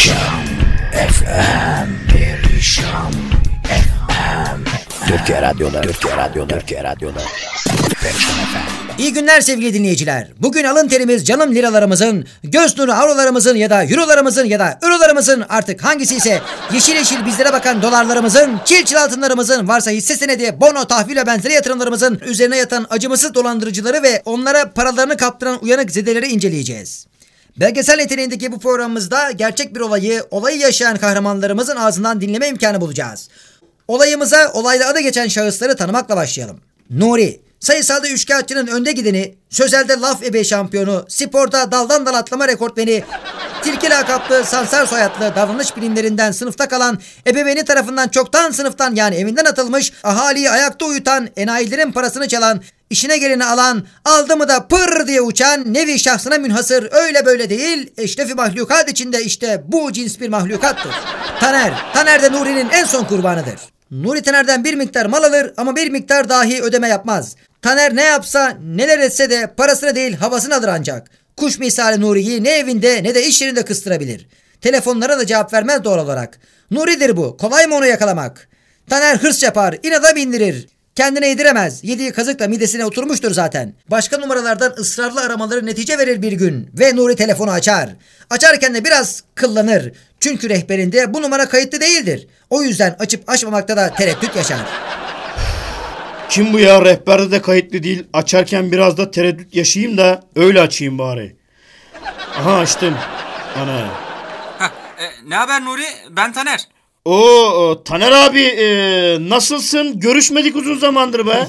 Perişan. FM Perişan. FM Türkiye Radyo'da. Türkiye Radyo'da. Türkiye Radyo'da. Perişan FM İyi günler sevgili dinleyiciler. Bugün alın terimiz canım liralarımızın, göz nuru avrolarımızın ya da eurolarımızın ya da eurolarımızın artık hangisi ise yeşil yeşil bizlere bakan dolarlarımızın, çil çil altınlarımızın varsa hisse senedi, bono, tahvil ve benzeri yatırımlarımızın üzerine yatan acımasız dolandırıcıları ve onlara paralarını kaptıran uyanık zedeleri inceleyeceğiz. Belgesel niteliğindeki bu programımızda gerçek bir olayı, olayı yaşayan kahramanlarımızın ağzından dinleme imkanı bulacağız. Olayımıza olayda adı geçen şahısları tanımakla başlayalım. Nuri, sayısalda üçkağıtçının önde gideni, sözelde laf ebe şampiyonu, sporda daldan dal atlama rekortmeni, tilki lakaplı, sansar soyadlı davranış bilimlerinden sınıfta kalan, ebeveyni tarafından çoktan sınıftan yani evinden atılmış, ahaliyi ayakta uyutan, enayilerin parasını çalan, işine geleni alan, aldı mı da pır diye uçan, nevi şahsına münhasır, öyle böyle değil, eşrefi mahlukat içinde işte bu cins bir mahlukattır. Taner, Taner de Nuri'nin en son kurbanıdır. Nuri Taner'den bir miktar mal alır ama bir miktar dahi ödeme yapmaz. Taner ne yapsa neler etse de parasını değil havasını alır ancak. Kuş misali Nuri'yi ne evinde ne de iş yerinde kıstırabilir. Telefonlara da cevap vermez doğal olarak. Nuri'dir bu. Kolay mı onu yakalamak? Taner hırs yapar, inada bindirir. Kendine yediremez. Yediği kazıkla midesine oturmuştur zaten. Başka numaralardan ısrarlı aramaları netice verir bir gün. Ve Nuri telefonu açar. Açarken de biraz kıllanır. Çünkü rehberinde bu numara kayıtlı değildir. O yüzden açıp açmamakta da tereddüt yaşar. Kim bu ya rehberde de kayıtlı değil. Açarken biraz da tereddüt yaşayayım da öyle açayım bari. Aha açtım. Ana. Hah, e, ne haber Nuri? Ben Taner. Oo Taner abi e, nasılsın? Görüşmedik uzun zamandır be.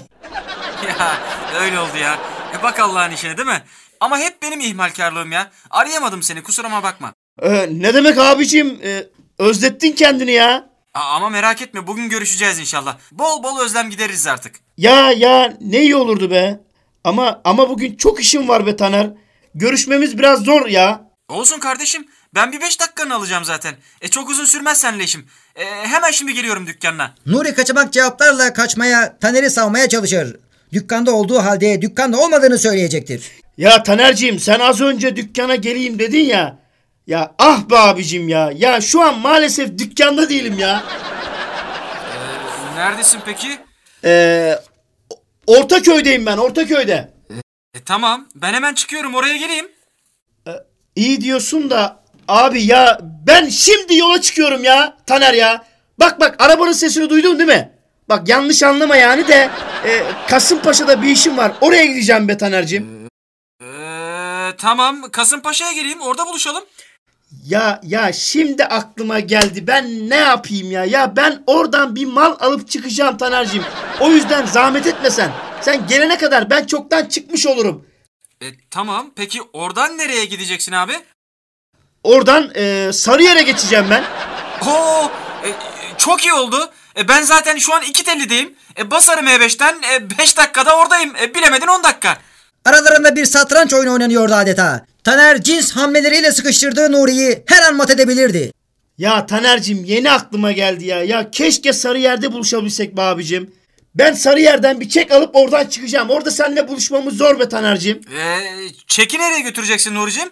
ya öyle oldu ya. E, bak Allah'ın işine değil mi? Ama hep benim ihmalkarlığım ya. Arayamadım seni kusuruma bakma. E, ne demek abicim? E, özlettin kendini ya. Ama merak etme bugün görüşeceğiz inşallah. Bol bol özlem gideriz artık. Ya ya ne iyi olurdu be. Ama ama bugün çok işim var be Taner. Görüşmemiz biraz zor ya. Olsun kardeşim. Ben bir beş dakikanı alacağım zaten. E çok uzun sürmez seninle işim. E, hemen şimdi geliyorum dükkanına. Nuri kaçamak cevaplarla kaçmaya, Taner'i savmaya çalışır. Dükkanda olduğu halde dükkanda olmadığını söyleyecektir. Ya Tanerciğim sen az önce dükkana geleyim dedin ya. Ya ah be abicim ya. Ya şu an maalesef dükkanda değilim ya. Neredesin peki? Ee, Ortaköy'deyim ben Ortaköy'de. E, tamam ben hemen çıkıyorum oraya geleyim. İyi diyorsun da abi ya ben şimdi yola çıkıyorum ya Taner ya. Bak bak arabanın sesini duydun değil mi? Bak yanlış anlama yani de e, Kasımpaşa'da bir işim var. Oraya gideceğim be Taner'cim. E, tamam Kasımpaşa'ya geleyim orada buluşalım. Ya ya şimdi aklıma geldi. Ben ne yapayım ya? Ya ben oradan bir mal alıp çıkacağım Taner'cim. O yüzden zahmet etme sen. Sen gelene kadar ben çoktan çıkmış olurum. E, tamam peki oradan nereye gideceksin abi? Oradan e, Sarıyer'e geçeceğim ben. Oo, e, e, çok iyi oldu. E, ben zaten şu an iki tellideyim. E, basarım E5'ten 5 dakikada oradayım. E, bilemedin 10 dakika. Aralarında bir satranç oyunu oynanıyordu adeta. Taner cins hamleleriyle sıkıştırdığı Nuri'yi her an mat edebilirdi. Ya Taner'cim yeni aklıma geldi ya. Ya keşke Sarıyer'de buluşabilsek be abicim. Ben Sarıyer'den bir çek alıp oradan çıkacağım. Orada seninle buluşmamız zor be Taner'cim. E, çeki nereye götüreceksin Nuri'cim?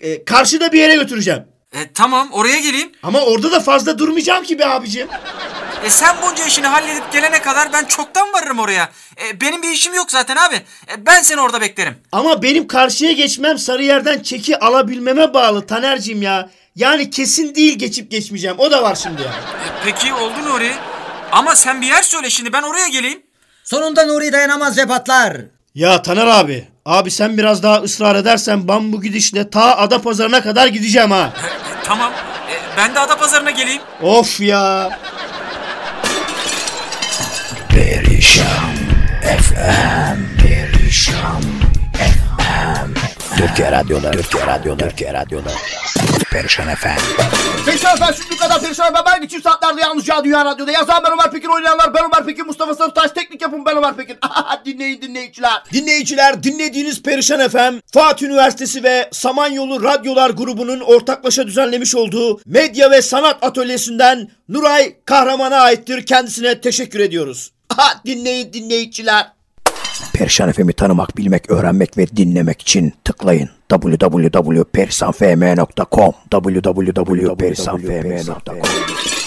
E, karşıda bir yere götüreceğim. E, tamam oraya geleyim. Ama orada da fazla durmayacağım ki be abicim. E, sen bunca işini halledip gelene kadar ben çoktan varırım oraya. E, benim bir işim yok zaten abi. E, ben seni orada beklerim. Ama benim karşıya geçmem Sarıyer'den çeki alabilmeme bağlı Taner'cim ya. Yani kesin değil geçip geçmeyeceğim. O da var şimdi ya. E, peki oldu Nuri. Ama sen bir yer söyle şimdi ben oraya geleyim. Sonunda Nuri dayanamaz ve patlar. Ya Taner abi. Abi sen biraz daha ısrar edersen ben bu gidişle ta Adapazarı'na kadar gideceğim ha. E, tamam. E, ben de Adapazarı'na geleyim. Of ya. Perişan. FM Perişan. FM Türkiye Radyo'da Türkiye Radyo'da Türkiye Radyo'da Perişan FM Perişan ben şimdi kadar. Perişan ben ben için saatlerde yalnızca Dünya Radyo'da yazan ben Ömer Pekin oynayanlar ben Ömer Pekin Mustafa Sarıtaş teknik yapım ben Ömer Pekin. Dinleyin dinleyiciler. Dinleyiciler dinlediğiniz Perişan FM Fatih Üniversitesi ve Samanyolu Radyolar grubunun ortaklaşa düzenlemiş olduğu medya ve sanat atölyesinden Nuray Kahraman'a aittir. Kendisine teşekkür ediyoruz. Dinleyin dinleyiciler. Perişan FM'i tanımak, bilmek, öğrenmek ve dinlemek için tıklayın. www.perisanfm.com www.perisanfm.com